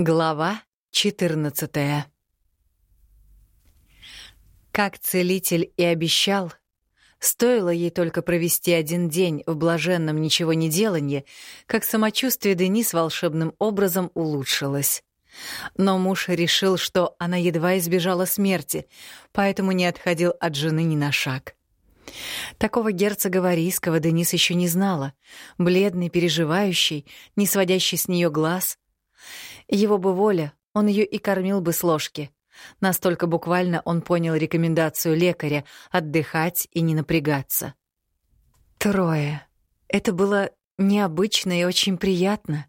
Глава 14 Как целитель и обещал, стоило ей только провести один день в блаженном ничего не деланье, как самочувствие Денис волшебным образом улучшилось. Но муж решил, что она едва избежала смерти, поэтому не отходил от жены ни на шаг. Такого герцога Варийского Денис еще не знала, бледный, переживающий, не сводящий с нее глаз — его бы воля, он ее и кормил бы с ложки. Настолько буквально он понял рекомендацию лекаря отдыхать и не напрягаться. Трое. Это было необычно и очень приятно.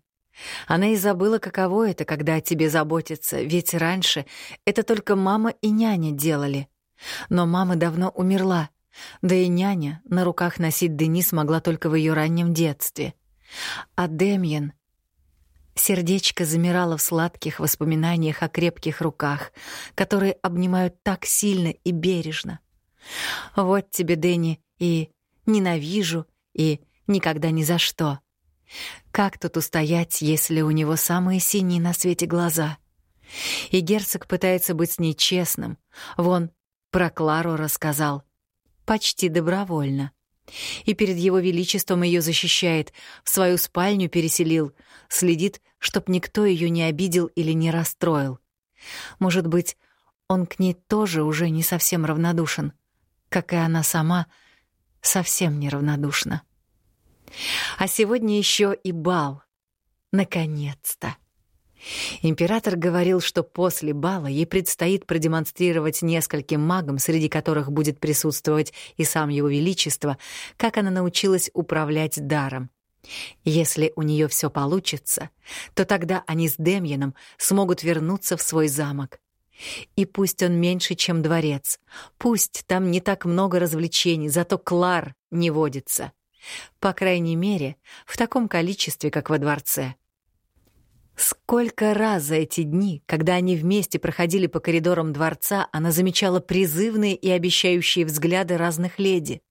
Она и забыла, каково это, когда о тебе заботятся, ведь раньше это только мама и няня делали. Но мама давно умерла, да и няня на руках носить Денис могла только в ее раннем детстве. А Демьян Сердечко замирало в сладких воспоминаниях о крепких руках, которые обнимают так сильно и бережно. Вот тебе, Дэнни, и ненавижу, и никогда ни за что. Как тут устоять, если у него самые синие на свете глаза? И герцог пытается быть с ней честным. Вон, про Клару рассказал. Почти добровольно и перед его величеством ее защищает, в свою спальню переселил, следит, чтоб никто ее не обидел или не расстроил. Может быть, он к ней тоже уже не совсем равнодушен, как и она сама совсем неравнодушна. А сегодня еще и бал. Наконец-то! Император говорил, что после бала ей предстоит продемонстрировать нескольким магам, среди которых будет присутствовать и сам его величество, как она научилась управлять даром. Если у нее все получится, то тогда они с Демьяном смогут вернуться в свой замок. И пусть он меньше, чем дворец, пусть там не так много развлечений, зато Клар не водится. По крайней мере, в таком количестве, как во дворце. Сколько раз за эти дни, когда они вместе проходили по коридорам дворца, она замечала призывные и обещающие взгляды разных леди,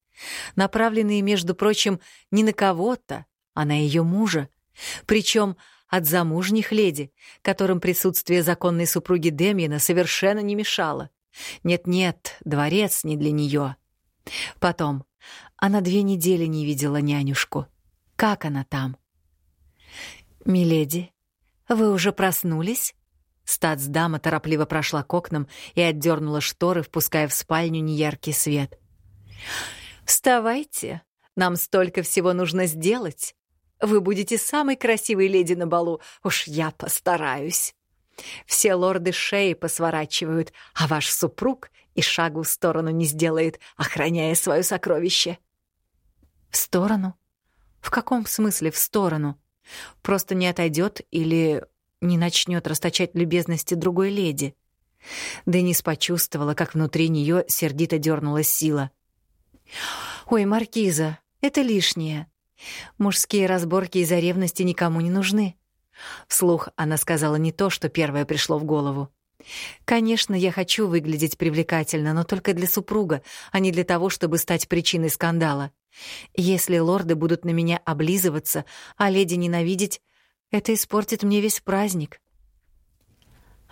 направленные, между прочим, не на кого-то, а на ее мужа, причем от замужних леди, которым присутствие законной супруги Демьяна совершенно не мешало. Нет-нет, дворец не для нее. Потом, она две недели не видела нянюшку. Как она там? «Миледи», «Вы уже проснулись?» Стацдама торопливо прошла к окнам и отдернула шторы, впуская в спальню неяркий свет. «Вставайте, нам столько всего нужно сделать. Вы будете самой красивой леди на балу, уж я постараюсь. Все лорды шеи посворачивают, а ваш супруг и шагу в сторону не сделает, охраняя свое сокровище». «В сторону? В каком смысле в сторону?» Просто не отойдет или не начнет расточать любезности другой леди. Денис почувствовала, как внутри нее сердито дернулась сила. «Ой, Маркиза, это лишнее. Мужские разборки из-за ревности никому не нужны». Вслух она сказала не то, что первое пришло в голову. «Конечно, я хочу выглядеть привлекательно, но только для супруга, а не для того, чтобы стать причиной скандала. Если лорды будут на меня облизываться, а леди ненавидеть, это испортит мне весь праздник».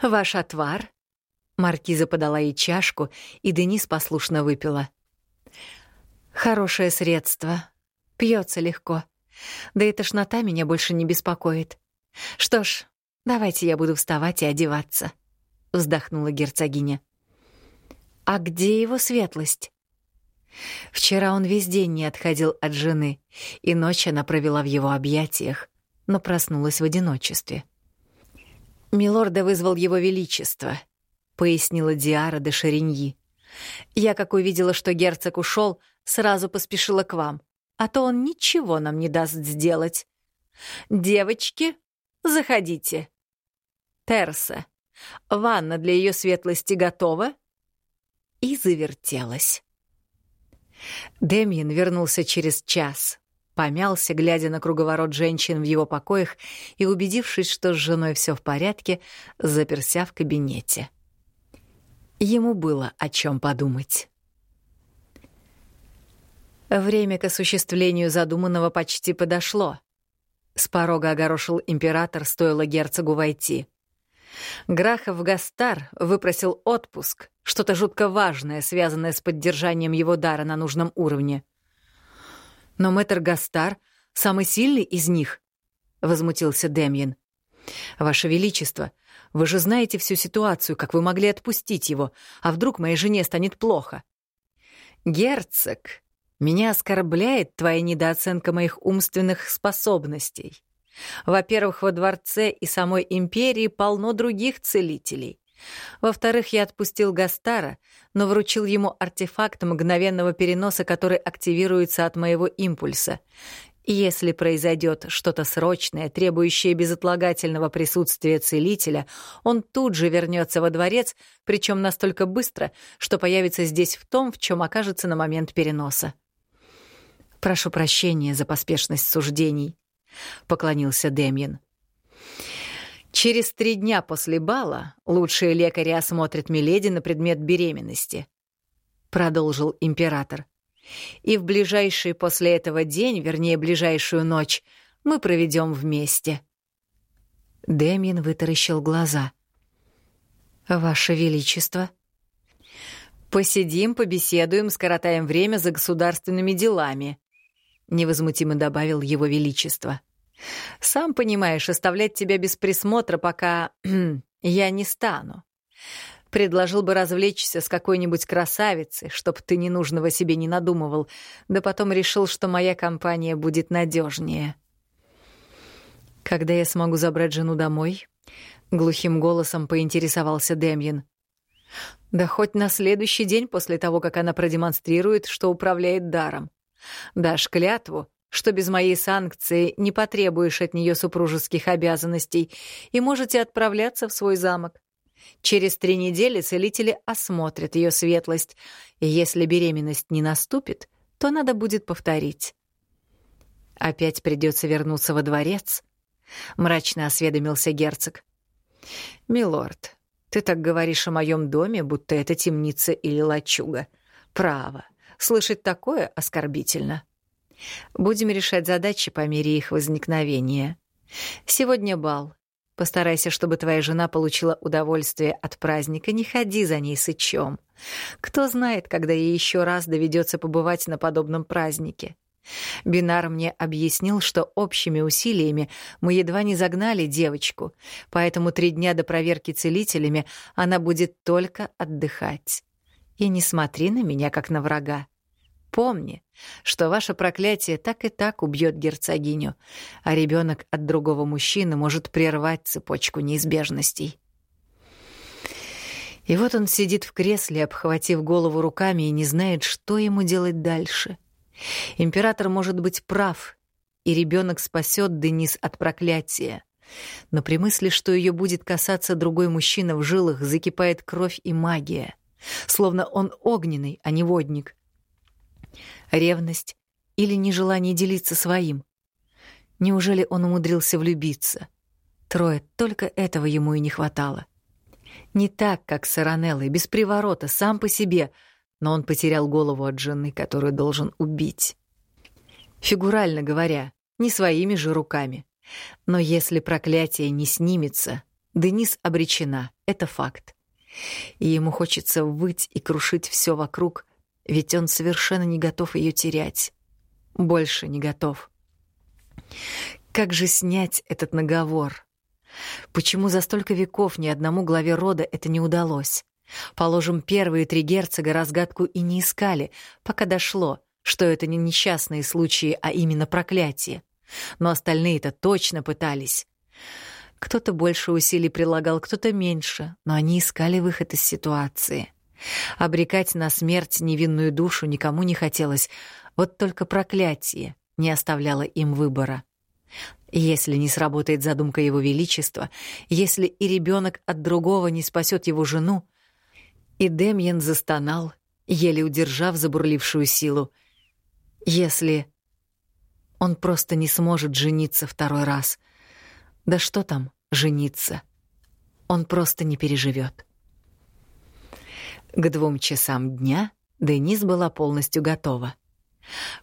«Ваш отвар?» Маркиза подала ей чашку, и Денис послушно выпила. «Хорошее средство. Пьется легко. Да и тошнота меня больше не беспокоит. Что ж, давайте я буду вставать и одеваться» вздохнула герцогиня. А где его светлость? Вчера он весь день не отходил от жены, и ночь она провела в его объятиях, но проснулась в одиночестве. «Милорда вызвал его величество», — пояснила Диара де Шариньи. «Я, как увидела, что герцог ушел, сразу поспешила к вам, а то он ничего нам не даст сделать. Девочки, заходите. Терса, Ванна для ее светлости готова?» И завертелась. Демьян вернулся через час, помялся, глядя на круговорот женщин в его покоях и, убедившись, что с женой все в порядке, заперся в кабинете. Ему было о чем подумать. Время к осуществлению задуманного почти подошло. С порога огорошил император, стоило герцогу войти — Грахов Гастар выпросил отпуск, что-то жутко важное, связанное с поддержанием его дара на нужном уровне. «Но мэтр Гастар — самый сильный из них», — возмутился Демьян. «Ваше Величество, вы же знаете всю ситуацию, как вы могли отпустить его, а вдруг моей жене станет плохо?» «Герцог, меня оскорбляет твоя недооценка моих умственных способностей. Во-первых, во дворце и самой империи полно других целителей. Во-вторых, я отпустил Гастара, но вручил ему артефакт мгновенного переноса, который активируется от моего импульса. Если произойдет что-то срочное, требующее безотлагательного присутствия целителя, он тут же вернется во дворец, причем настолько быстро, что появится здесь в том, в чем окажется на момент переноса. Прошу прощения за поспешность суждений. — поклонился Демьян. «Через три дня после бала лучшие лекари осмотрят Миледи на предмет беременности», — продолжил император. «И в ближайший после этого день, вернее, ближайшую ночь, мы проведем вместе». Демьян вытаращил глаза. «Ваше Величество», «Посидим, побеседуем, скоротаем время за государственными делами», — невозмутимо добавил его величество. «Сам понимаешь, оставлять тебя без присмотра пока я не стану. Предложил бы развлечься с какой-нибудь красавицей, чтоб ты ненужного себе не надумывал, да потом решил, что моя компания будет надежнее. «Когда я смогу забрать жену домой?» — глухим голосом поинтересовался Демьян. «Да хоть на следующий день после того, как она продемонстрирует, что управляет даром. Дашь клятву, что без моей санкции не потребуешь от нее супружеских обязанностей и можете отправляться в свой замок. Через три недели целители осмотрят ее светлость, и если беременность не наступит, то надо будет повторить. Опять придется вернуться во дворец, мрачно осведомился герцог. Милорд, ты так говоришь о моем доме, будто это темница или лачуга. Право, слышать такое оскорбительно. Будем решать задачи по мере их возникновения. Сегодня бал. Постарайся, чтобы твоя жена получила удовольствие от праздника, не ходи за ней сычом. Кто знает, когда ей еще раз доведется побывать на подобном празднике. Бинар мне объяснил, что общими усилиями мы едва не загнали девочку, поэтому три дня до проверки целителями она будет только отдыхать. И не смотри на меня, как на врага. Помни, что ваше проклятие так и так убьет герцогиню, а ребенок от другого мужчины может прервать цепочку неизбежностей. И вот он сидит в кресле, обхватив голову руками и не знает, что ему делать дальше. Император может быть прав, и ребенок спасет Денис от проклятия. Но при мысли, что ее будет касаться другой мужчина в жилах, закипает кровь и магия. Словно он огненный, а не водник. Ревность или нежелание делиться своим? Неужели он умудрился влюбиться? Трое, только этого ему и не хватало. Не так, как с Аранеллой, без приворота, сам по себе, но он потерял голову от жены, которую должен убить. Фигурально говоря, не своими же руками. Но если проклятие не снимется, Денис обречена, это факт. И ему хочется выть и крушить все вокруг, ведь он совершенно не готов ее терять. Больше не готов. Как же снять этот наговор? Почему за столько веков ни одному главе рода это не удалось? Положим, первые три герцога разгадку и не искали, пока дошло, что это не несчастные случаи, а именно проклятие. Но остальные-то точно пытались. Кто-то больше усилий прилагал, кто-то меньше, но они искали выход из ситуации. Обрекать на смерть невинную душу никому не хотелось, вот только проклятие не оставляло им выбора. Если не сработает задумка Его Величества, если и ребенок от другого не спасет его жену, и Демьян застонал, еле удержав забурлившую силу, если он просто не сможет жениться второй раз. Да что там жениться? Он просто не переживет. К двум часам дня Денис была полностью готова.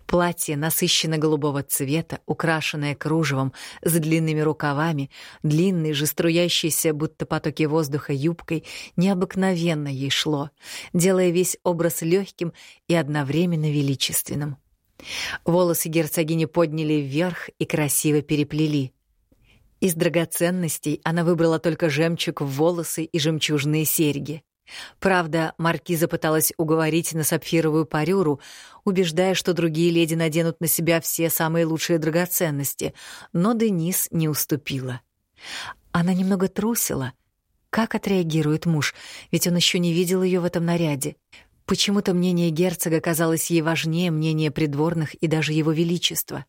Платье насыщенно-голубого цвета, украшенное кружевом, с длинными рукавами, длинной же струящейся, будто потоки воздуха, юбкой, необыкновенно ей шло, делая весь образ легким и одновременно величественным. Волосы герцогини подняли вверх и красиво переплели. Из драгоценностей она выбрала только жемчуг в волосы и жемчужные серьги. Правда, маркиза пыталась уговорить на сапфировую парюру, убеждая, что другие леди наденут на себя все самые лучшие драгоценности, но Денис не уступила. Она немного трусила. Как отреагирует муж, ведь он еще не видел ее в этом наряде. Почему-то мнение герцога казалось ей важнее мнения придворных и даже его величества.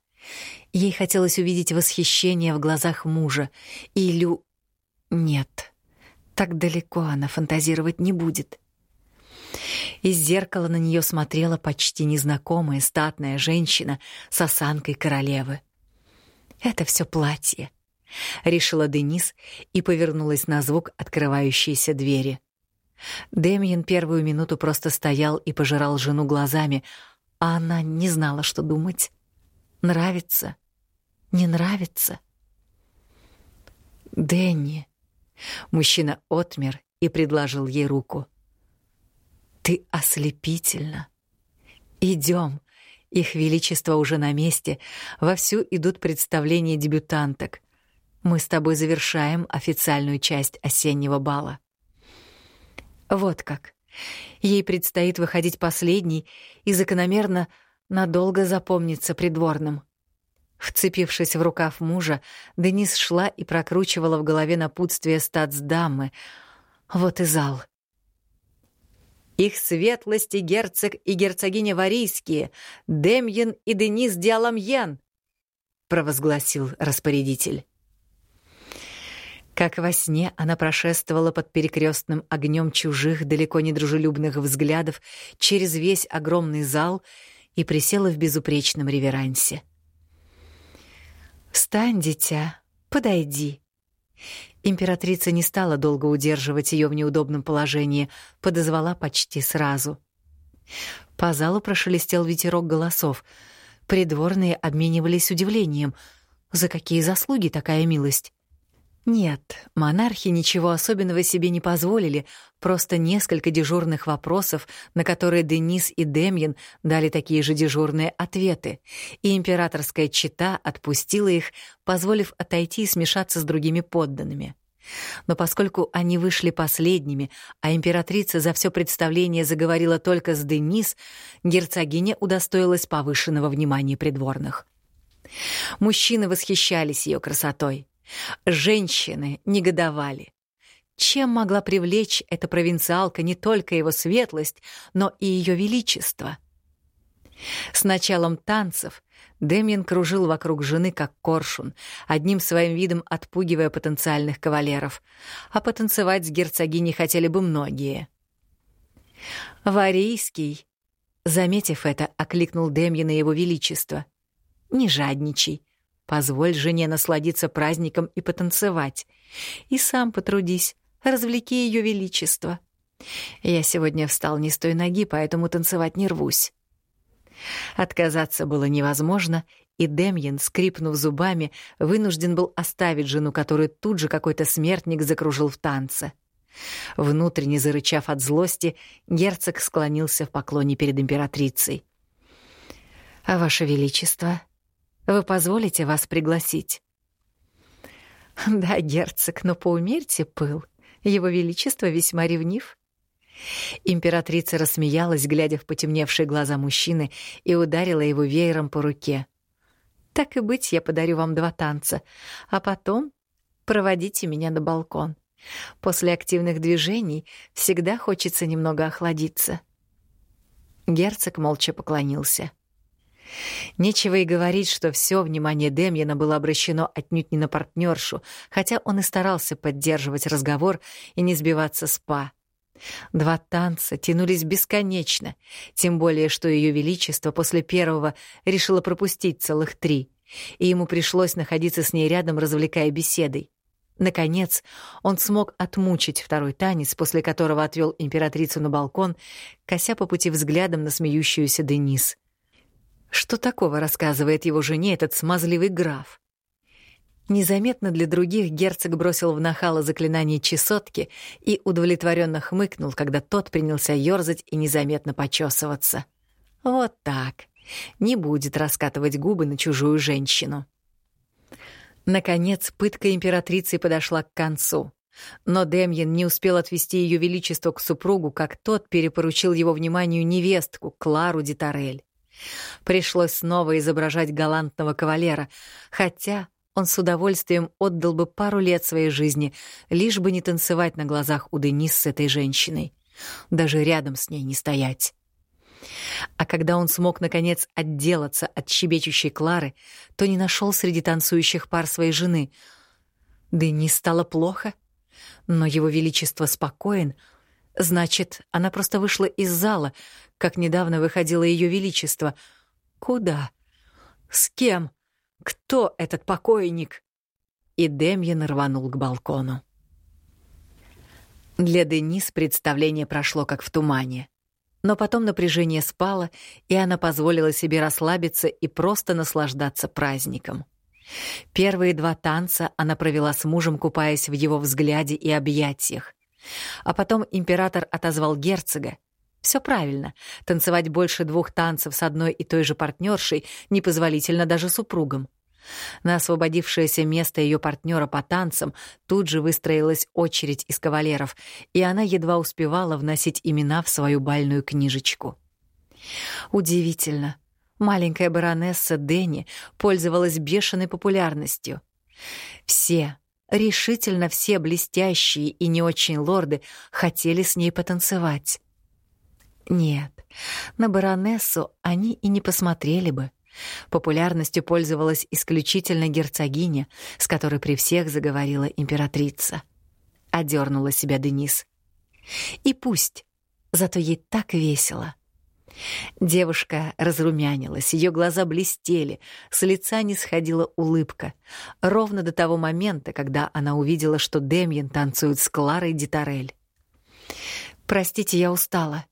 Ей хотелось увидеть восхищение в глазах мужа. И Лю... Нет. Так далеко она фантазировать не будет. Из зеркала на нее смотрела почти незнакомая статная женщина с осанкой королевы. «Это все платье», — решила Денис и повернулась на звук открывающейся двери. Демьян первую минуту просто стоял и пожирал жену глазами, а она не знала, что думать. Нравится? Не нравится? «Дэнни», Мужчина отмер и предложил ей руку. «Ты ослепительна. Идем. Их Величество уже на месте. Вовсю идут представления дебютанток. Мы с тобой завершаем официальную часть осеннего бала». Вот как. Ей предстоит выходить последней и закономерно надолго запомниться придворным. Вцепившись в рукав мужа, Денис шла и прокручивала в голове напутствие статсдамы. Вот и зал. «Их светлости герцог и герцогиня Варийские, Демьян и Денис Диаламьян!» — провозгласил распорядитель. Как во сне она прошествовала под перекрестным огнем чужих, далеко не дружелюбных взглядов через весь огромный зал и присела в безупречном реверансе. — «Встань, дитя, подойди». Императрица не стала долго удерживать ее в неудобном положении, подозвала почти сразу. По залу прошелестел ветерок голосов. Придворные обменивались удивлением. За какие заслуги такая милость? Нет, монархи ничего особенного себе не позволили, просто несколько дежурных вопросов, на которые Денис и Демьян дали такие же дежурные ответы, и императорская чита отпустила их, позволив отойти и смешаться с другими подданными. Но поскольку они вышли последними, а императрица за все представление заговорила только с Денис, герцогиня удостоилась повышенного внимания придворных. Мужчины восхищались ее красотой. Женщины негодовали. Чем могла привлечь эта провинциалка не только его светлость, но и ее величество? С началом танцев Демьян кружил вокруг жены как коршун, одним своим видом отпугивая потенциальных кавалеров, а потанцевать с герцогиней хотели бы многие. «Варийский», заметив это, окликнул Демьяна его величество. «Не жадничай. Позволь жене насладиться праздником и потанцевать. И сам потрудись, развлеки ее величество. Я сегодня встал не с той ноги, поэтому танцевать не рвусь. Отказаться было невозможно, и Демьян, скрипнув зубами, вынужден был оставить жену, которую тут же какой-то смертник закружил в танце. Внутренне зарычав от злости, герцог склонился в поклоне перед императрицей. «А ваше величество», вы позволите вас пригласить?» «Да, герцог, но поумерьте пыл. Его Величество весьма ревнив». Императрица рассмеялась, глядя в потемневшие глаза мужчины, и ударила его веером по руке. «Так и быть, я подарю вам два танца, а потом проводите меня на балкон. После активных движений всегда хочется немного охладиться». Герцог молча поклонился. — Нечего и говорить, что все внимание Демьяна было обращено отнюдь не на партнершу, хотя он и старался поддерживать разговор и не сбиваться с па. Два танца тянулись бесконечно, тем более, что Ее Величество после первого решило пропустить целых три, и ему пришлось находиться с ней рядом, развлекая беседой. Наконец, он смог отмучить второй танец, после которого отвел императрицу на балкон, кося по пути взглядом на смеющуюся Денис — Что такого рассказывает его жене этот смазливый граф? Незаметно для других герцог бросил в нахало заклинание чесотки и удовлетворенно хмыкнул, когда тот принялся ёрзать и незаметно почесываться. Вот так. Не будет раскатывать губы на чужую женщину. Наконец, пытка императрицы подошла к концу. Но Демьян не успел отвести ее величество к супругу, как тот перепоручил его вниманию невестку, Клару Дитарель. Пришлось снова изображать галантного кавалера, хотя он с удовольствием отдал бы пару лет своей жизни, лишь бы не танцевать на глазах у Денис с этой женщиной. Даже рядом с ней не стоять. А когда он смог, наконец, отделаться от щебечущей Клары, то не нашел среди танцующих пар своей жены. Денис стало плохо, но его величество спокоен. Значит, она просто вышла из зала, как недавно выходило ее величество. Куда? С кем? Кто этот покойник? И Демьян рванул к балкону. Для Денис представление прошло как в тумане. Но потом напряжение спало, и она позволила себе расслабиться и просто наслаждаться праздником. Первые два танца она провела с мужем, купаясь в его взгляде и объятиях. А потом император отозвал герцога. Все правильно. Танцевать больше двух танцев с одной и той же партнершей непозволительно даже супругам. На освободившееся место ее партнера по танцам тут же выстроилась очередь из кавалеров, и она едва успевала вносить имена в свою бальную книжечку. Удивительно. Маленькая баронесса Дэнни пользовалась бешеной популярностью. Все, решительно все блестящие и не очень лорды хотели с ней потанцевать. Нет, на баронессу они и не посмотрели бы. Популярностью пользовалась исключительно герцогиня, с которой при всех заговорила императрица. Одернула себя Денис. И пусть, зато ей так весело. Девушка разрумянилась, ее глаза блестели, с лица не сходила улыбка, ровно до того момента, когда она увидела, что Демьян танцует с Кларой Дитарель. «Простите, я устала».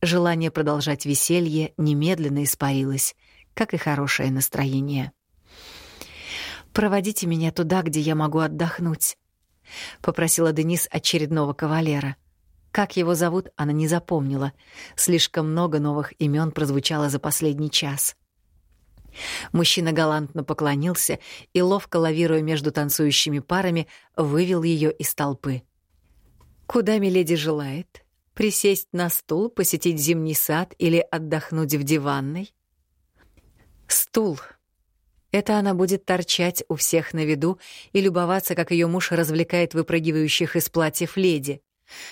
Желание продолжать веселье немедленно испарилось — как и хорошее настроение. «Проводите меня туда, где я могу отдохнуть», — попросила Денис очередного кавалера. Как его зовут, она не запомнила. Слишком много новых имен прозвучало за последний час. Мужчина галантно поклонился и, ловко лавируя между танцующими парами, вывел ее из толпы. «Куда миледи желает? Присесть на стул, посетить зимний сад или отдохнуть в диванной?» Стул. Это она будет торчать у всех на виду и любоваться, как ее муж развлекает выпрыгивающих из платьев леди.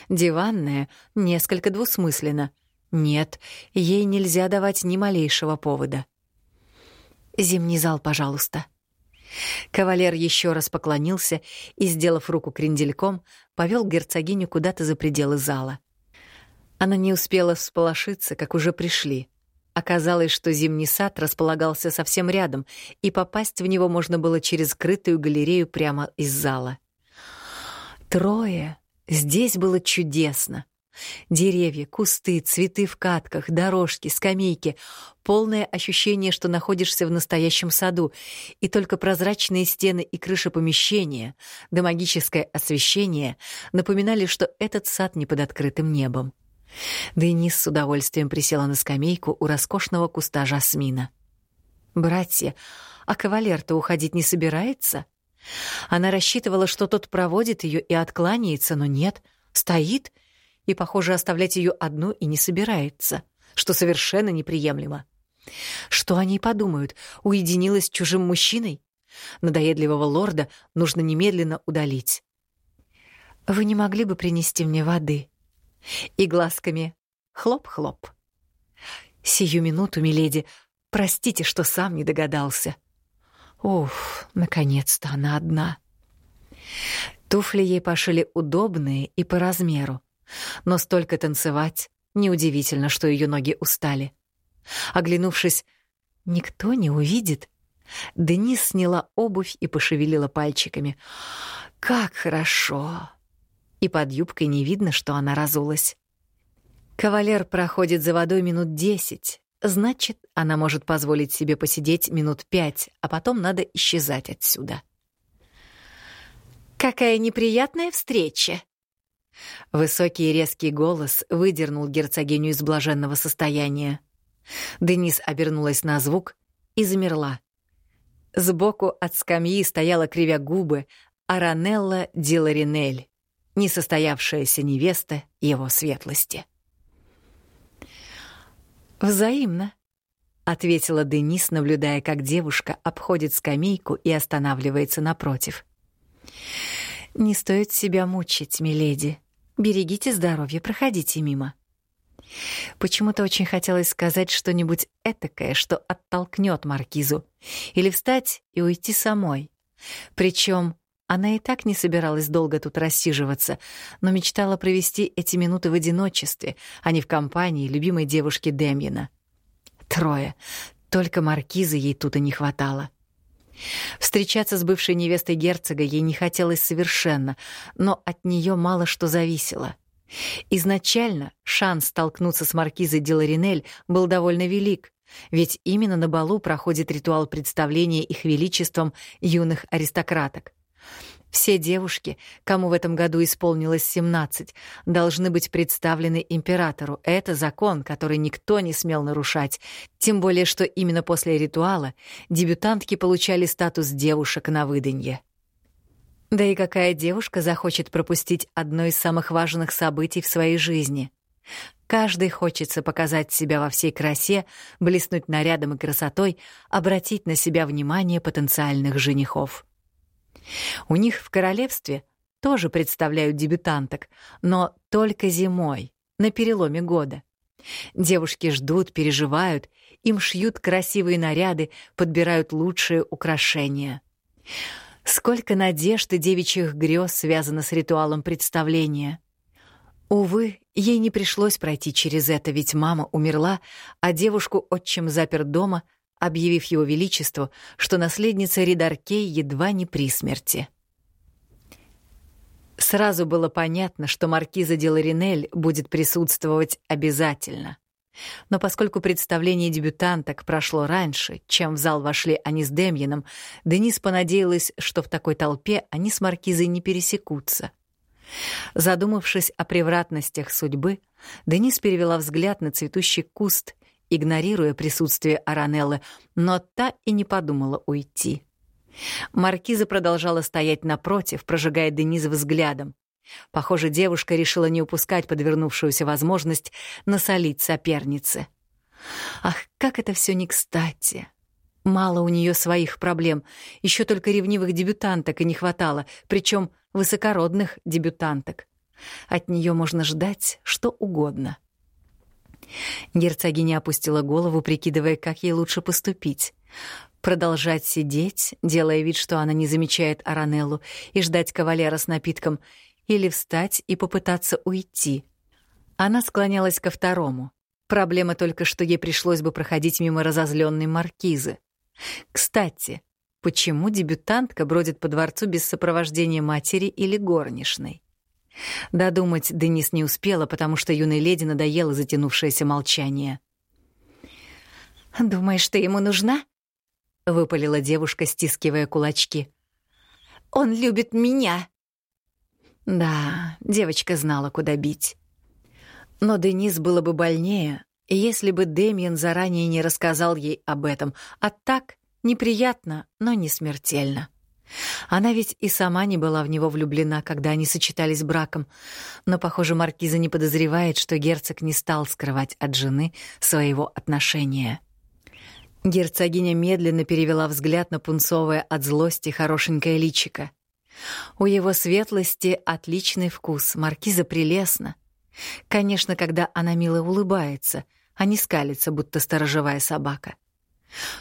Диванная несколько двусмысленно. Нет, ей нельзя давать ни малейшего повода. «Зимний зал, пожалуйста». Кавалер еще раз поклонился и, сделав руку крендельком, повел герцогиню куда-то за пределы зала. Она не успела всполошиться, как уже пришли — Оказалось, что зимний сад располагался совсем рядом, и попасть в него можно было через скрытую галерею прямо из зала. Трое. Здесь было чудесно. Деревья, кусты, цветы в катках, дорожки, скамейки. Полное ощущение, что находишься в настоящем саду, и только прозрачные стены и крыши помещения, да магическое освещение напоминали, что этот сад не под открытым небом. Денис с удовольствием присела на скамейку у роскошного куста жасмина. «Братья, а кавалер-то уходить не собирается?» Она рассчитывала, что тот проводит ее и откланяется, но нет, стоит и, похоже, оставлять ее одну и не собирается, что совершенно неприемлемо. Что они подумают, уединилась с чужим мужчиной? Надоедливого лорда нужно немедленно удалить. «Вы не могли бы принести мне воды?» и глазками хлоп-хлоп. «Сию минуту, миледи, простите, что сам не догадался». Уф, наконец-то она одна. Туфли ей пошили удобные и по размеру, но столько танцевать неудивительно, что ее ноги устали. Оглянувшись, никто не увидит. Денис сняла обувь и пошевелила пальчиками. «Как хорошо!» и под юбкой не видно, что она разулась. Кавалер проходит за водой минут десять, Значит, она может позволить себе посидеть минут пять, а потом надо исчезать отсюда. «Какая неприятная встреча!» Высокий резкий голос выдернул герцогиню из блаженного состояния. Денис обернулась на звук и замерла. Сбоку от скамьи стояла, кривя губы, Аранелла Диларинель, несостоявшаяся невеста его светлости. «Взаимно», — ответила Денис, наблюдая, как девушка обходит скамейку и останавливается напротив. «Не стоит себя мучить, миледи. Берегите здоровье, проходите мимо». Почему-то очень хотелось сказать что-нибудь этакое, что оттолкнет маркизу, или встать и уйти самой. Причем она и так не собиралась долго тут рассиживаться, но мечтала провести эти минуты в одиночестве, а не в компании любимой девушки Демьена. Трое. Только маркизы ей тут и не хватало. Встречаться с бывшей невестой герцога ей не хотелось совершенно, но от нее мало что зависело. Изначально шанс столкнуться с маркизой Деларинель был довольно велик, ведь именно на балу проходит ритуал представления их величеством юных аристократок. Все девушки, кому в этом году исполнилось 17, должны быть представлены императору. Это закон, который никто не смел нарушать. Тем более, что именно после ритуала дебютантки получали статус девушек на выданье. Да и какая девушка захочет пропустить одно из самых важных событий в своей жизни? Каждый хочется показать себя во всей красе, блеснуть нарядом и красотой, обратить на себя внимание потенциальных женихов. У них в королевстве тоже представляют дебютанток, но только зимой, на переломе года. Девушки ждут, переживают, им шьют красивые наряды, подбирают лучшие украшения. Сколько надежд и девичьих грез связано с ритуалом представления. Увы, ей не пришлось пройти через это, ведь мама умерла, а девушку отчим запер дома — объявив его величеству, что наследница Ридаркей едва не при смерти. Сразу было понятно, что маркиза де Ларинель будет присутствовать обязательно. Но поскольку представление дебютанток прошло раньше, чем в зал вошли они с Демьяном, Денис понадеялась, что в такой толпе они с маркизой не пересекутся. Задумавшись о превратностях судьбы, Денис перевела взгляд на цветущий куст игнорируя присутствие Аранеллы, но та и не подумала уйти. Маркиза продолжала стоять напротив, прожигая Дениза взглядом. Похоже, девушка решила не упускать подвернувшуюся возможность насолить сопернице. Ах, как это все не кстати! Мало у нее своих проблем, еще только ревнивых дебютанток и не хватало, причем высокородных дебютанток. От нее можно ждать что угодно. Герцогиня опустила голову, прикидывая, как ей лучше поступить. Продолжать сидеть, делая вид, что она не замечает Аранеллу, и ждать кавалера с напитком, или встать и попытаться уйти. Она склонялась ко второму. Проблема только, что ей пришлось бы проходить мимо разозленной маркизы. Кстати, почему дебютантка бродит по дворцу без сопровождения матери или горничной? Додумать Денис не успела, потому что юной леди надоело затянувшееся молчание. «Думаешь, ты ему нужна?» — выпалила девушка, стискивая кулачки. «Он любит меня!» Да, девочка знала, куда бить. Но Денис было бы больнее, если бы Демьян заранее не рассказал ей об этом, а так неприятно, но не смертельно. Она ведь и сама не была в него влюблена, когда они сочетались браком, но, похоже, маркиза не подозревает, что герцог не стал скрывать от жены своего отношения. Герцогиня медленно перевела взгляд на пунцовое от злости хорошенькое личико. У его светлости отличный вкус, маркиза прелестна. Конечно, когда она мило улыбается, а не скалится, будто сторожевая собака.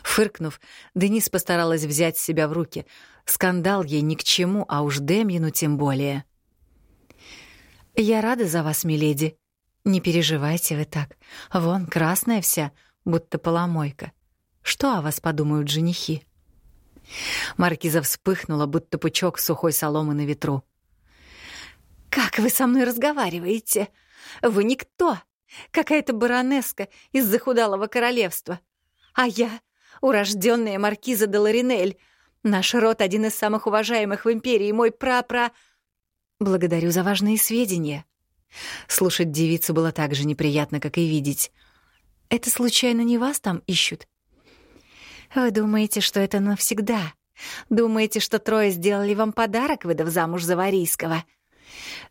Фыркнув, Денис постаралась взять себя в руки — Скандал ей ни к чему, а уж Демьину тем более. «Я рада за вас, миледи. Не переживайте вы так. Вон, красная вся, будто поломойка. Что о вас подумают женихи?» Маркиза вспыхнула, будто пучок сухой соломы на ветру. «Как вы со мной разговариваете? Вы никто, какая-то баронеска из захудалого королевства. А я — урожденная маркиза де Ларинель. Наш род один из самых уважаемых в империи, мой прапра... Благодарю за важные сведения. Слушать девицу было так же неприятно, как и видеть. Это случайно не вас там ищут? Вы думаете, что это навсегда? Думаете, что трое сделали вам подарок, выдав замуж за Варийского?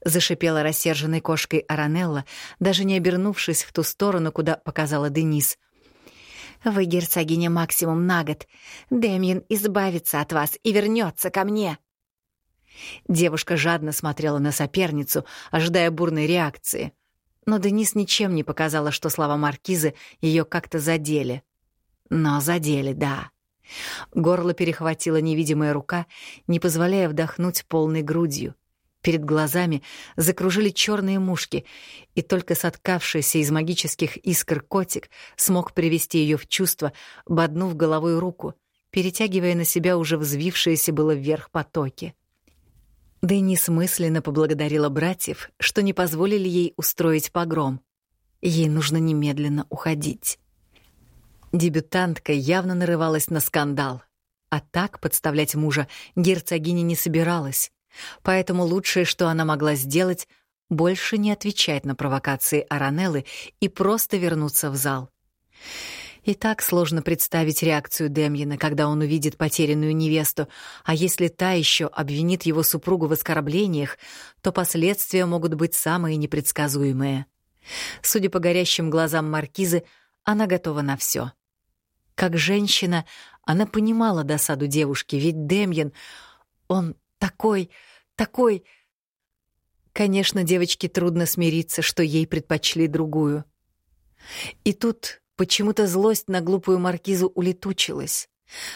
Зашипела рассерженной кошкой Аранелла, даже не обернувшись в ту сторону, куда показала Денис. «Вы герцогиня максимум на год. Демьян избавится от вас и вернется ко мне». Девушка жадно смотрела на соперницу, ожидая бурной реакции. Но Денис ничем не показала, что слова маркизы ее как-то задели. Но задели, да. Горло перехватила невидимая рука, не позволяя вдохнуть полной грудью. Перед глазами закружили черные мушки, и только соткавшийся из магических искр котик смог привести ее в чувство, боднув головой руку, перетягивая на себя уже взвившиеся было вверх потоки. Денис мысленно поблагодарила братьев, что не позволили ей устроить погром. Ей нужно немедленно уходить. Дебютантка явно нарывалась на скандал, а так подставлять мужа герцогиня не собиралась. Поэтому лучшее, что она могла сделать, больше не отвечать на провокации Аранеллы и просто вернуться в зал. И так сложно представить реакцию Демьена, когда он увидит потерянную невесту, а если та еще обвинит его супругу в оскорблениях, то последствия могут быть самые непредсказуемые. Судя по горящим глазам маркизы, она готова на все. Как женщина, она понимала досаду девушки, ведь Демьен, он такой, такой... Конечно, девочке трудно смириться, что ей предпочли другую. И тут почему-то злость на глупую маркизу улетучилась.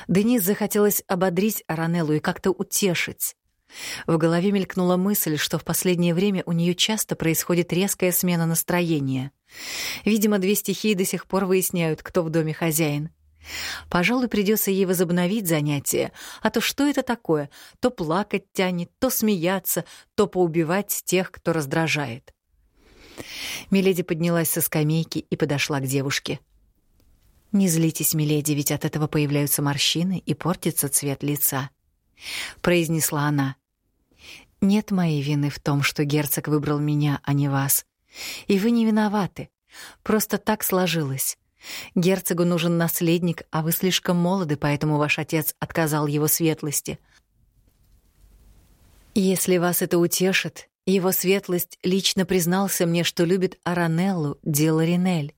Денис захотелось ободрить Аранеллу и как-то утешить. В голове мелькнула мысль, что в последнее время у нее часто происходит резкая смена настроения. Видимо, две стихии до сих пор выясняют, кто в доме хозяин. Пожалуй, придется ей возобновить занятия, а то что это такое? То плакать тянет, то смеяться, то поубивать тех, кто раздражает. Миледи поднялась со скамейки и подошла к девушке. «Не злитесь, миледи, ведь от этого появляются морщины и портится цвет лица», — произнесла она. «Нет моей вины в том, что герцог выбрал меня, а не вас. И вы не виноваты. Просто так сложилось. Герцогу нужен наследник, а вы слишком молоды, поэтому ваш отец отказал его светлости. Если вас это утешит, его светлость лично признался мне, что любит Аранеллу Ди Ларинель,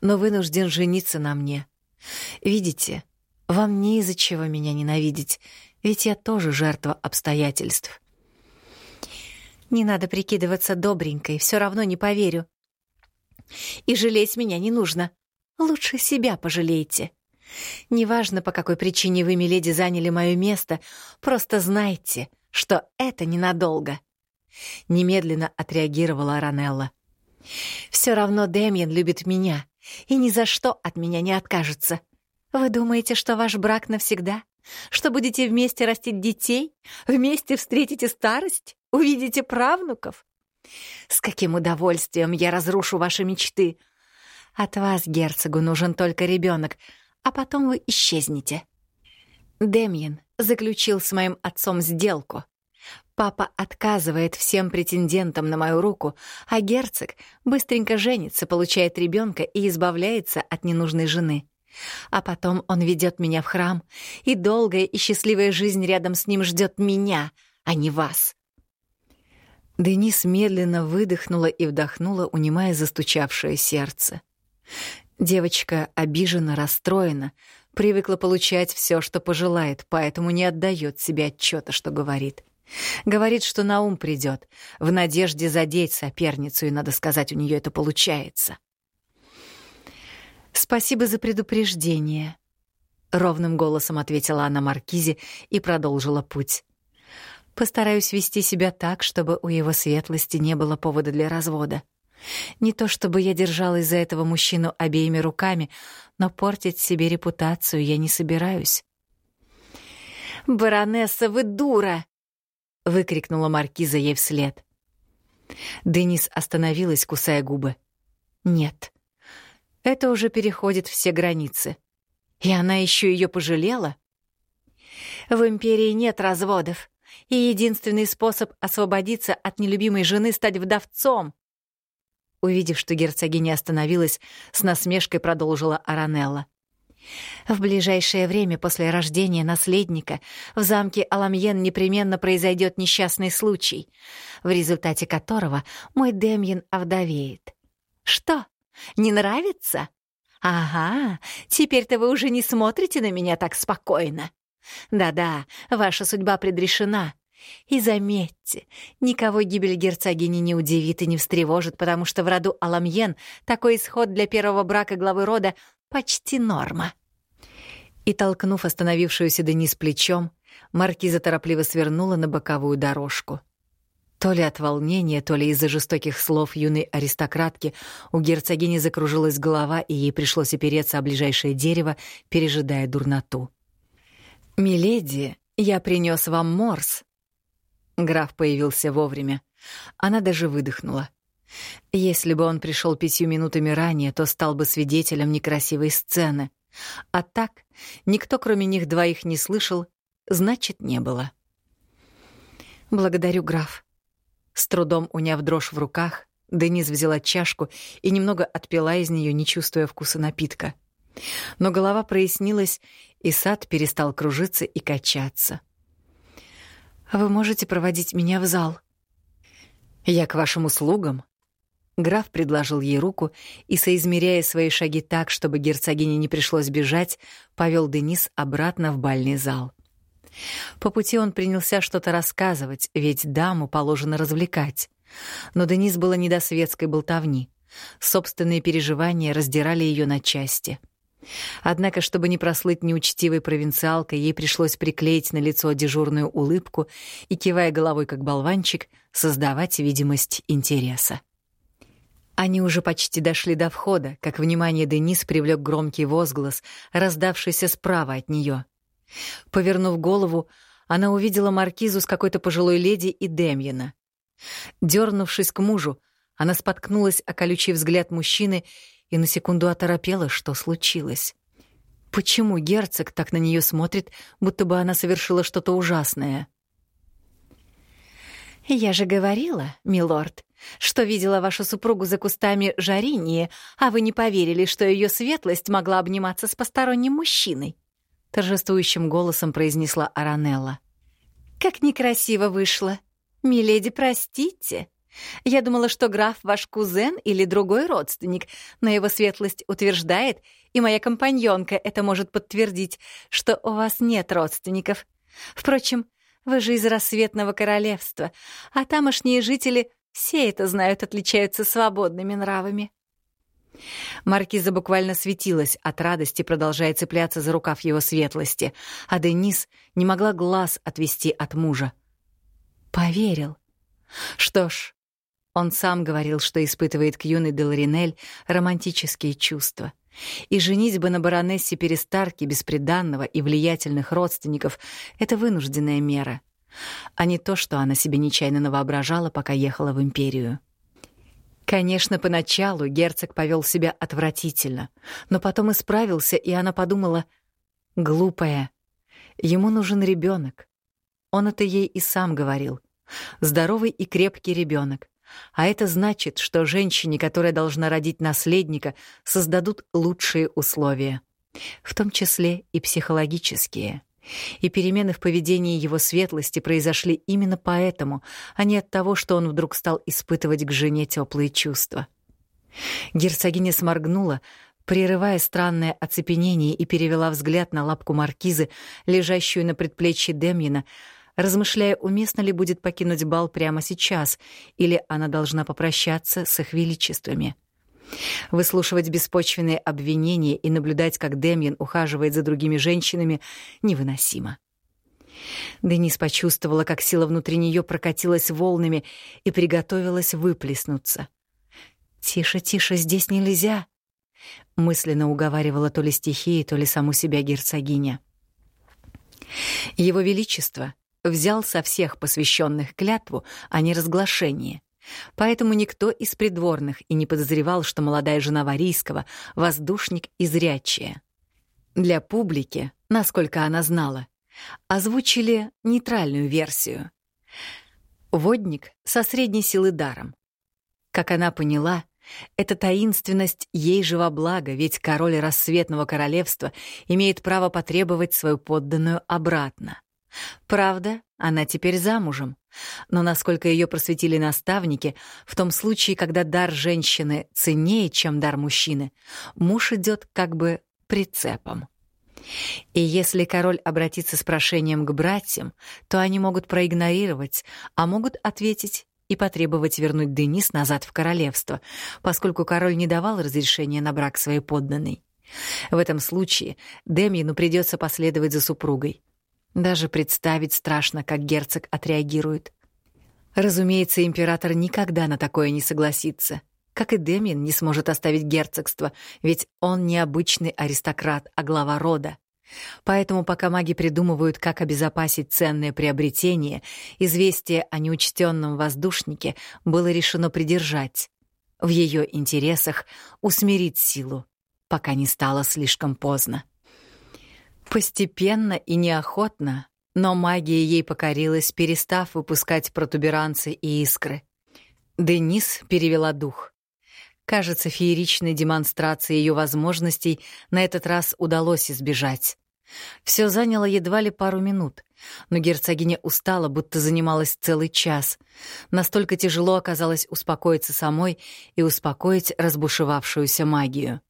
но вынужден жениться на мне. Видите, вам не из-за чего меня ненавидеть, ведь я тоже жертва обстоятельств. Не надо прикидываться добренькой, все равно не поверю. И жалеть меня не нужно. Лучше себя пожалейте. Неважно, по какой причине вы, миледи, заняли мое место, просто знайте, что это ненадолго. Немедленно отреагировала Ранелла. Все равно Дэмиен любит меня и ни за что от меня не откажется. Вы думаете, что ваш брак навсегда? Что будете вместе растить детей? Вместе встретите старость? Увидите правнуков? С каким удовольствием я разрушу ваши мечты — от вас, герцогу, нужен только ребенок, а потом вы исчезнете. Демьян заключил с моим отцом сделку. Папа отказывает всем претендентам на мою руку, а герцог быстренько женится, получает ребенка и избавляется от ненужной жены. А потом он ведет меня в храм, и долгая и счастливая жизнь рядом с ним ждет меня, а не вас. Денис медленно выдохнула и вдохнула, унимая застучавшее сердце. Девочка обижена, расстроена, привыкла получать все, что пожелает, поэтому не отдает себе отчета, что говорит. Говорит, что на ум придет, в надежде задеть соперницу, и, надо сказать, у нее это получается. «Спасибо за предупреждение», — ровным голосом ответила она Маркизе и продолжила путь. «Постараюсь вести себя так, чтобы у его светлости не было повода для развода. Не то чтобы я держалась за этого мужчину обеими руками, но портить себе репутацию я не собираюсь. «Баронесса, вы дура!» — выкрикнула маркиза ей вслед. Денис остановилась, кусая губы. Нет. Это уже переходит все границы. И она еще ее пожалела? В империи нет разводов, и единственный способ освободиться от нелюбимой жены — стать вдовцом. Увидев, что герцогиня остановилась, с насмешкой продолжила Аранелла. В ближайшее время после рождения наследника в замке Аламьен непременно произойдет несчастный случай, в результате которого мой Демьян овдовеет. Что, не нравится? Ага, теперь-то вы уже не смотрите на меня так спокойно. Да-да, ваша судьба предрешена. И заметьте, никого гибель герцогини не удивит и не встревожит, потому что в роду Аламьен такой исход для первого брака главы рода почти норма. И, толкнув остановившуюся Денис плечом, маркиза торопливо свернула на боковую дорожку. То ли от волнения, то ли из-за жестоких слов юной аристократки у герцогини закружилась голова, и ей пришлось опереться о ближайшее дерево, пережидая дурноту. «Миледи, я принес вам морс». Граф появился вовремя. Она даже выдохнула. Если бы он пришел пятью минутами ранее, то стал бы свидетелем некрасивой сцены. А так никто, кроме них двоих, не слышал, значит, не было. «Благодарю, граф». С трудом уняв дрожь в руках, Денис взяла чашку и немного отпила из нее, не чувствуя вкуса напитка. Но голова прояснилась, и сад перестал кружиться и качаться. «Вы можете проводить меня в зал?» «Я к вашим услугам», Граф предложил ей руку и, соизмеряя свои шаги так, чтобы герцогине не пришлось бежать, повел Денис обратно в бальный зал. По пути он принялся что-то рассказывать, ведь даму положено развлекать. Но Денис было не до светской болтовни. Собственные переживания раздирали ее на части. Однако, чтобы не прослыть неучтивой провинциалкой, ей пришлось приклеить на лицо дежурную улыбку и, кивая головой как болванчик, создавать видимость интереса. Они уже почти дошли до входа, как внимание Денис привлек громкий возглас, раздавшийся справа от нее. Повернув голову, она увидела маркизу с какой-то пожилой леди и Демьяна. Дернувшись к мужу, она споткнулась о колючий взгляд мужчины и на секунду оторопела, что случилось. Почему герцог так на нее смотрит, будто бы она совершила что-то ужасное? «Я же говорила, милорд, что видела вашу супругу за кустами жаринии, а вы не поверили, что ее светлость могла обниматься с посторонним мужчиной», — торжествующим голосом произнесла Аранелла. «Как некрасиво вышло. Миледи, простите. Я думала, что граф ваш кузен или другой родственник, но его светлость утверждает, и моя компаньонка это может подтвердить, что у вас нет родственников. Впрочем, вы же из рассветного королевства, а тамошние жители все это знают, отличаются свободными нравами. Маркиза буквально светилась от радости, продолжая цепляться за рукав его светлости, а Денис не могла глаз отвести от мужа. Поверил. Что ж, он сам говорил, что испытывает к юной Деларинель романтические чувства. И женитьба на баронессе Перестарки бесприданного и влиятельных родственников — это вынужденная мера — а не то, что она себе нечаянно навоображала, пока ехала в империю. Конечно, поначалу герцог повел себя отвратительно, но потом исправился, и она подумала, глупая, ему нужен ребенок. Он это ей и сам говорил. Здоровый и крепкий ребенок. А это значит, что женщине, которая должна родить наследника, создадут лучшие условия, в том числе и психологические. И перемены в поведении его светлости произошли именно поэтому, а не от того, что он вдруг стал испытывать к жене теплые чувства. Герцогиня сморгнула, прерывая странное оцепенение, и перевела взгляд на лапку маркизы, лежащую на предплечье Демьина, размышляя, уместно ли будет покинуть бал прямо сейчас, или она должна попрощаться с их величествами. Выслушивать беспочвенные обвинения и наблюдать, как Демьян ухаживает за другими женщинами, невыносимо. Денис почувствовала, как сила внутри нее прокатилась волнами и приготовилась выплеснуться. «Тише, тише, здесь нельзя!» Мысленно уговаривала то ли стихии, то ли саму себя герцогиня. Его Величество взял со всех посвященных клятву о неразглашении — Поэтому никто из придворных и не подозревал, что молодая жена Варийского — воздушник и зрячая. Для публики, насколько она знала, озвучили нейтральную версию. Водник со средней силы даром. Как она поняла, эта таинственность ей же во благо, ведь король рассветного королевства имеет право потребовать свою подданную обратно. Правда, она теперь замужем. Но насколько ее просветили наставники, в том случае, когда дар женщины ценнее, чем дар мужчины, муж идет как бы прицепом. И если король обратится с прошением к братьям, то они могут проигнорировать, а могут ответить и потребовать вернуть Денис назад в королевство, поскольку король не давал разрешения на брак своей подданной. В этом случае Демьину придется последовать за супругой. Даже представить страшно, как герцог отреагирует. Разумеется, император никогда на такое не согласится. Как и Демин не сможет оставить герцогство, ведь он не обычный аристократ, а глава рода. Поэтому пока маги придумывают, как обезопасить ценное приобретение, известие о неучтенном воздушнике было решено придержать. В ее интересах усмирить силу, пока не стало слишком поздно. Постепенно и неохотно, но магия ей покорилась, перестав выпускать протуберанцы и искры. Денис перевела дух. Кажется, фееричной демонстрации ее возможностей на этот раз удалось избежать. Все заняло едва ли пару минут, но герцогиня устала, будто занималась целый час. Настолько тяжело оказалось успокоиться самой и успокоить разбушевавшуюся магию.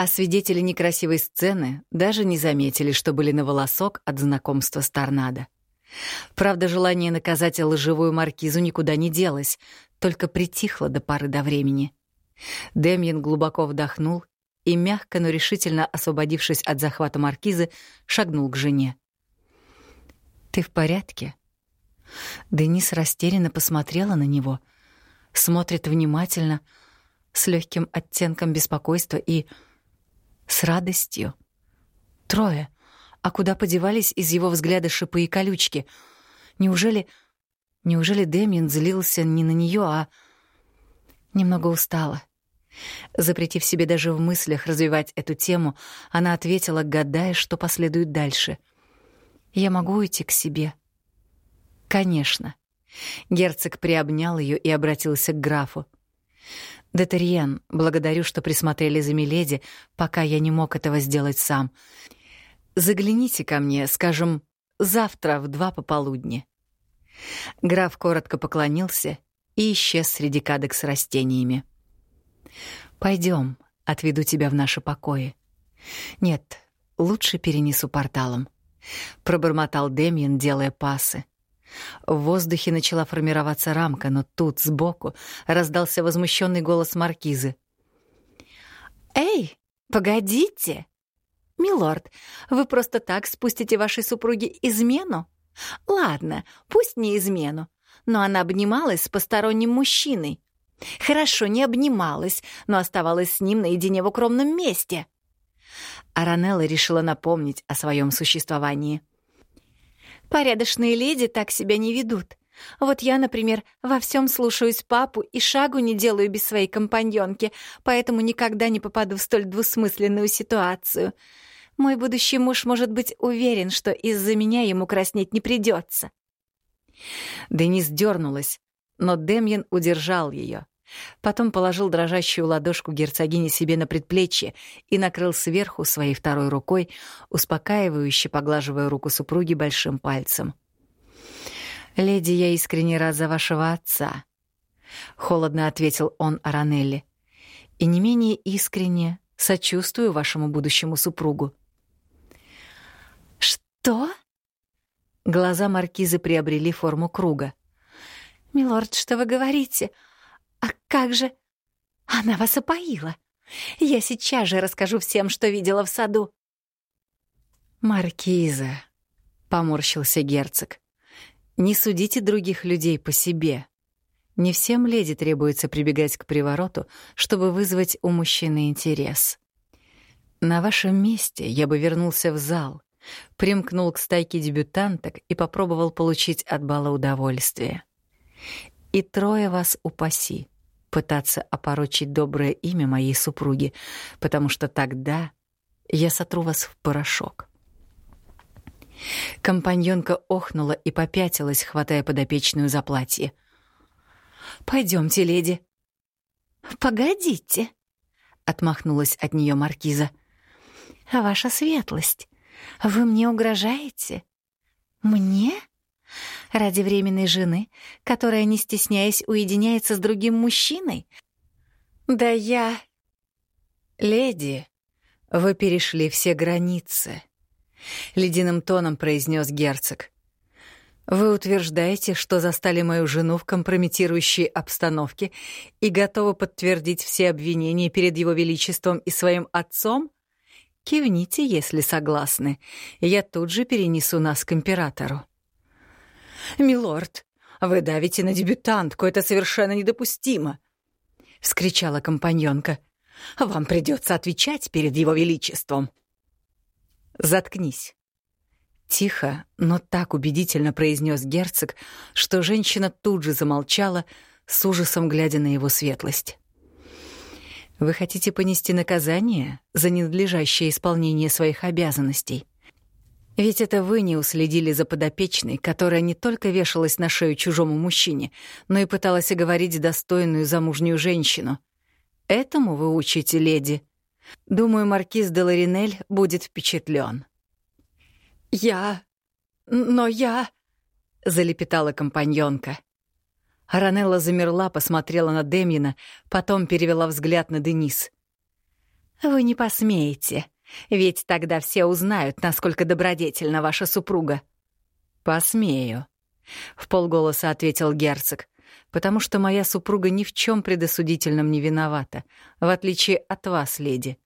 А свидетели некрасивой сцены даже не заметили, что были на волосок от знакомства с торнадо. Правда, желание наказать лживую маркизу никуда не делось, только притихло до поры до времени. Демьян глубоко вдохнул и, мягко, но решительно освободившись от захвата маркизы, шагнул к жене. «Ты в порядке?» Денис растерянно посмотрела на него, смотрит внимательно, с легким оттенком беспокойства и с радостью. Трое. А куда подевались из его взгляда шипы и колючки? Неужели... Неужели Дэмиен злился не на нее, а... Немного устала. Запретив себе даже в мыслях развивать эту тему, она ответила, гадая, что последует дальше. «Я могу уйти к себе?» «Конечно». Герцог приобнял ее и обратился к графу. «Детерьен, благодарю, что присмотрели за Миледи, пока я не мог этого сделать сам. Загляните ко мне, скажем, завтра в два пополудни». Граф коротко поклонился и исчез среди кадок с растениями. Пойдем, отведу тебя в наши покои. Нет, лучше перенесу порталом. Пробормотал Демьян, делая пасы. В воздухе начала формироваться рамка, но тут сбоку раздался возмущенный голос маркизы. «Эй, погодите! Милорд, вы просто так спустите вашей супруге измену? Ладно, пусть не измену, но она обнималась с посторонним мужчиной. Хорошо, не обнималась, но оставалась с ним наедине в укромном месте. Аранелла решила напомнить о своем существовании. Порядочные леди так себя не ведут. Вот я, например, во всем слушаюсь папу и шагу не делаю без своей компаньонки, поэтому никогда не попаду в столь двусмысленную ситуацию. Мой будущий муж может быть уверен, что из-за меня ему краснеть не придется. Денис дернулась, но Демьян удержал ее. Потом положил дрожащую ладошку герцогини себе на предплечье и накрыл сверху своей второй рукой, успокаивающе поглаживая руку супруги большим пальцем. «Леди, я искренне рад за вашего отца», — холодно ответил он Аранелли. «И не менее искренне сочувствую вашему будущему супругу». «Что?» Глаза маркизы приобрели форму круга. «Милорд, что вы говорите? «А как же...» «Она вас опоила. Я сейчас же расскажу всем, что видела в саду». «Маркиза», — поморщился герцог, — «не судите других людей по себе. Не всем леди требуется прибегать к привороту, чтобы вызвать у мужчины интерес. На вашем месте я бы вернулся в зал, примкнул к стайке дебютанток и попробовал получить от бала удовольствие. И трое вас упаси пытаться опорочить доброе имя моей супруги, потому что тогда я сотру вас в порошок. Компаньонка охнула и попятилась, хватая подопечную за платье. Пойдемте, леди. Погодите, отмахнулась от нее маркиза. Ваша светлость, вы мне угрожаете? Мне? Ради временной жены, которая, не стесняясь, уединяется с другим мужчиной? Да я... Леди, вы перешли все границы, — ледяным тоном произнес герцог. Вы утверждаете, что застали мою жену в компрометирующей обстановке и готовы подтвердить все обвинения перед его величеством и своим отцом? Кивните, если согласны. Я тут же перенесу нас к императору. «Милорд, вы давите на дебютантку, это совершенно недопустимо!» — вскричала компаньонка. «Вам придется отвечать перед его величеством». «Заткнись». Тихо, но так убедительно произнес герцог, что женщина тут же замолчала, с ужасом глядя на его светлость. «Вы хотите понести наказание за ненадлежащее исполнение своих обязанностей?» Ведь это вы не уследили за подопечной, которая не только вешалась на шею чужому мужчине, но и пыталась оговорить достойную замужнюю женщину. Этому вы учите, леди. Думаю, маркиз де Ларинель будет впечатлен. «Я... но я...» — залепетала компаньонка. Ранелла замерла, посмотрела на Демьина, потом перевела взгляд на Денис. «Вы не посмеете», ведь тогда все узнают, насколько добродетельна ваша супруга. Посмею, в полголоса ответил герцог, потому что моя супруга ни в чем предосудительном не виновата, в отличие от вас, леди.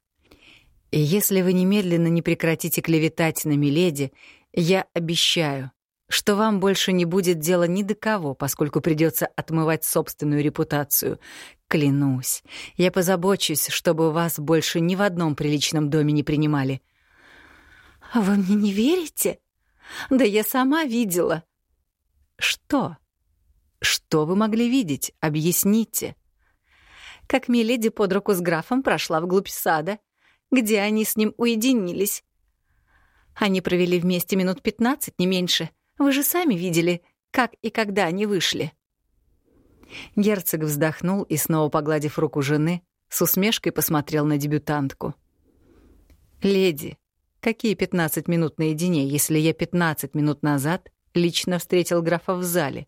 И если вы немедленно не прекратите клеветать на миледи, я обещаю, что вам больше не будет дела ни до кого, поскольку придется отмывать собственную репутацию. Клянусь, я позабочусь, чтобы вас больше ни в одном приличном доме не принимали. А вы мне не верите? Да я сама видела. Что? Что вы могли видеть? Объясните. Как Миледи под руку с графом прошла вглубь сада, где они с ним уединились. Они провели вместе минут пятнадцать, не меньше — вы же сами видели, как и когда они вышли». Герцог вздохнул и, снова погладив руку жены, с усмешкой посмотрел на дебютантку. «Леди, какие пятнадцать минут наедине, если я пятнадцать минут назад лично встретил графа в зале?»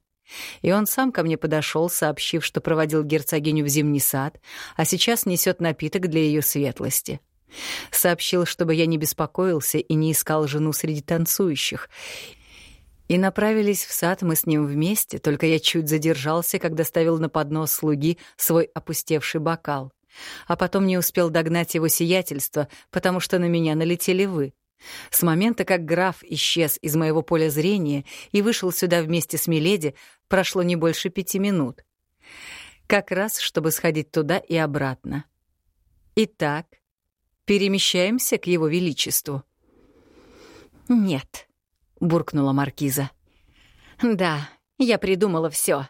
И он сам ко мне подошел, сообщив, что проводил герцогиню в зимний сад, а сейчас несет напиток для ее светлости. Сообщил, чтобы я не беспокоился и не искал жену среди танцующих, и направились в сад мы с ним вместе, только я чуть задержался, когда ставил на поднос слуги свой опустевший бокал. А потом не успел догнать его сиятельство, потому что на меня налетели вы. С момента, как граф исчез из моего поля зрения и вышел сюда вместе с Миледи, прошло не больше пяти минут. Как раз, чтобы сходить туда и обратно. Итак, перемещаемся к его величеству. «Нет», — буркнула маркиза. «Да, я придумала все.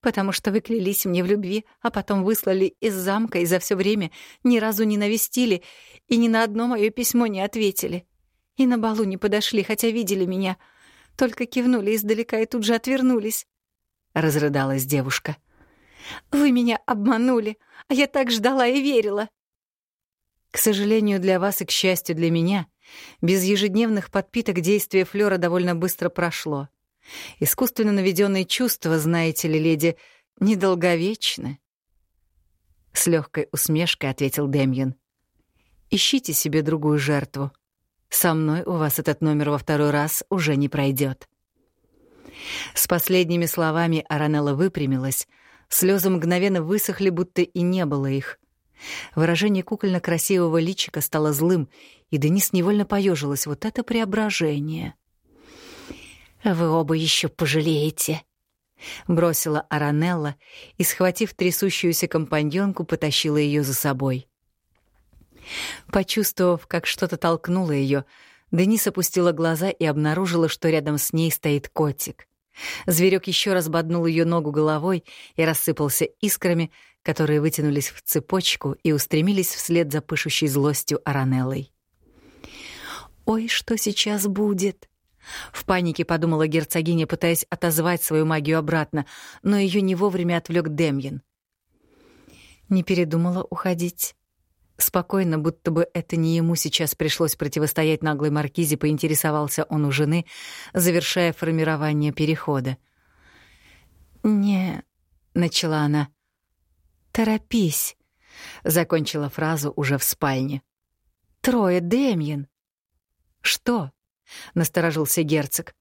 Потому что вы клялись мне в любви, а потом выслали из замка и за все время ни разу не навестили и ни на одно мое письмо не ответили. И на балу не подошли, хотя видели меня. Только кивнули издалека и тут же отвернулись». Разрыдалась девушка. «Вы меня обманули, а я так ждала и верила». К сожалению для вас и к счастью для меня, без ежедневных подпиток действие флёра довольно быстро прошло. Искусственно наведенные чувства, знаете ли, леди, недолговечны. С легкой усмешкой ответил Демьян. Ищите себе другую жертву. Со мной у вас этот номер во второй раз уже не пройдет. С последними словами Аранелла выпрямилась, слезы мгновенно высохли, будто и не было их. Выражение кукольно-красивого личика стало злым, и Денис невольно поежилась. Вот это преображение. «Вы оба еще пожалеете», — бросила Аранелла и, схватив трясущуюся компаньонку, потащила ее за собой. Почувствовав, как что-то толкнуло ее, Денис опустила глаза и обнаружила, что рядом с ней стоит котик. Зверек еще раз боднул ее ногу головой и рассыпался искрами, которые вытянулись в цепочку и устремились вслед за пышущей злостью Аранеллой. «Ой, что сейчас будет?» В панике подумала герцогиня, пытаясь отозвать свою магию обратно, но ее не вовремя отвлек Демьян. Не передумала уходить. Спокойно, будто бы это не ему сейчас пришлось противостоять наглой маркизе, поинтересовался он у жены, завершая формирование перехода. «Не...» — начала она. «Торопись», — закончила фразу уже в спальне. «Трое, Демьян!» «Что?» — насторожился герцог.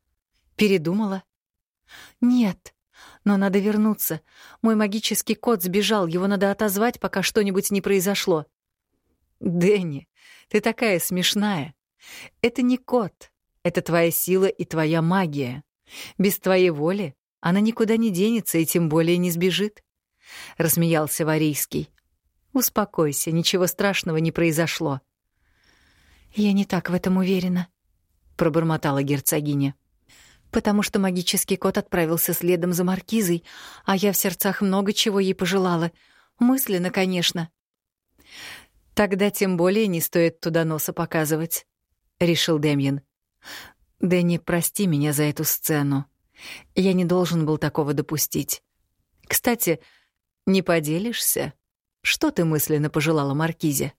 «Передумала?» «Нет, но надо вернуться. Мой магический кот сбежал, его надо отозвать, пока что-нибудь не произошло». «Дэнни, ты такая смешная. Это не кот, это твоя сила и твоя магия. Без твоей воли она никуда не денется и тем более не сбежит», — рассмеялся Варийский. «Успокойся, ничего страшного не произошло». «Я не так в этом уверена», — пробормотала герцогиня. «Потому что магический кот отправился следом за маркизой, а я в сердцах много чего ей пожелала. Мысленно, конечно». «Тогда тем более не стоит туда носа показывать», — решил Демьян. «Дэнни, прости меня за эту сцену. Я не должен был такого допустить. Кстати, не поделишься, что ты мысленно пожелала Маркизе?»